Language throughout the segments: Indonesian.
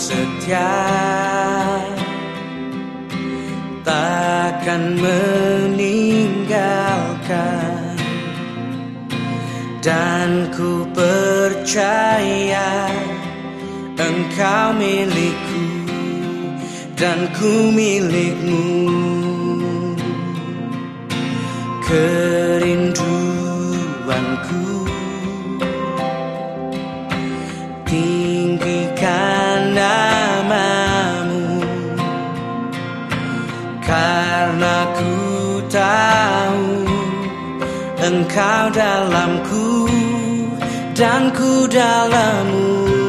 Setia. Takkan meninggalkan Dan ku percaya Engkau milikku Dan ku milikmu. Kerinduanku tinggikan engkau dalamku dan ku dalammu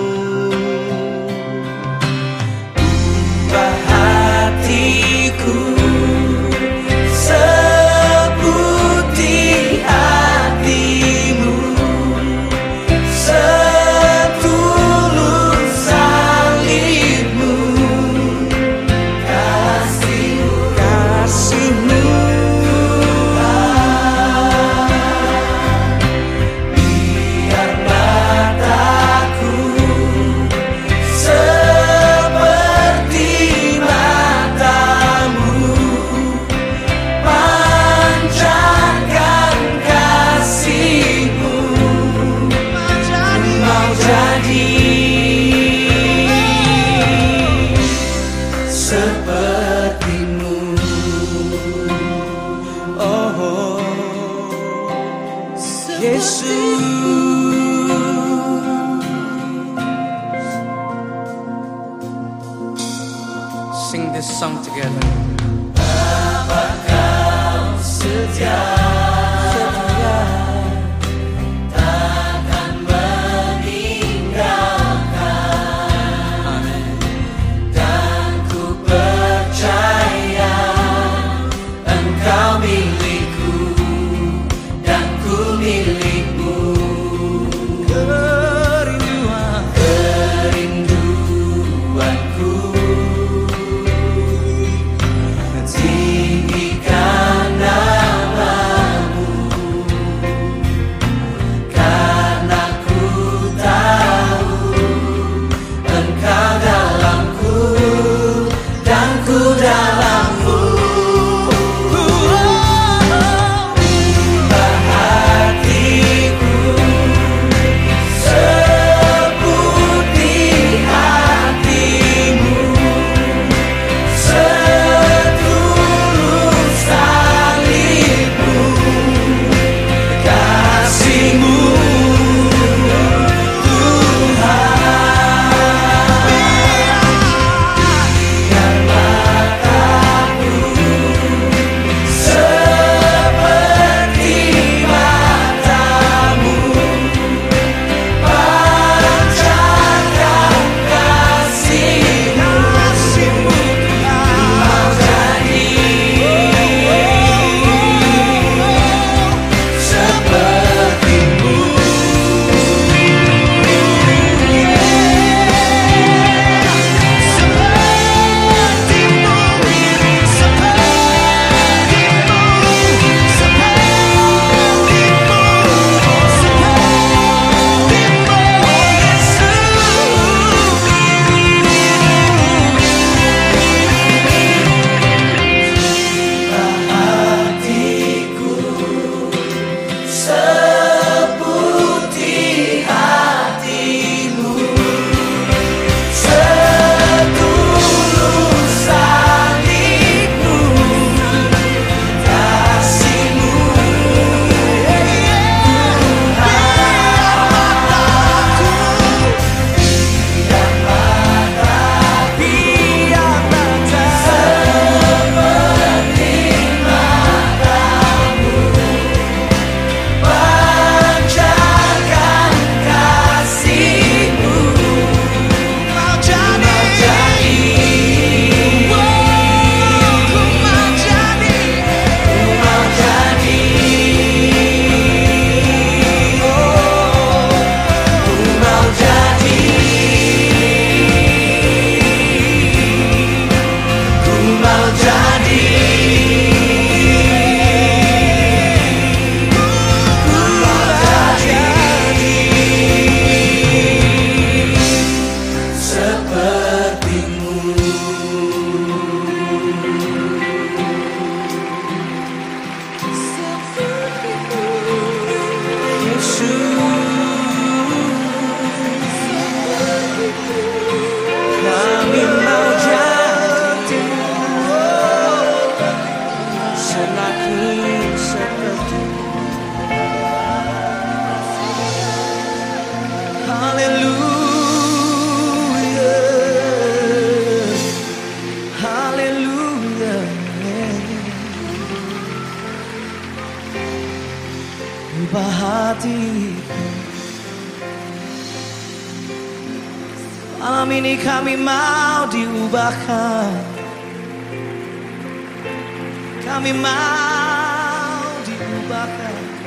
Sing this song together Buddha. Ubah hatiku Malam ini kami mau diubahkan. Kami mau diubahkan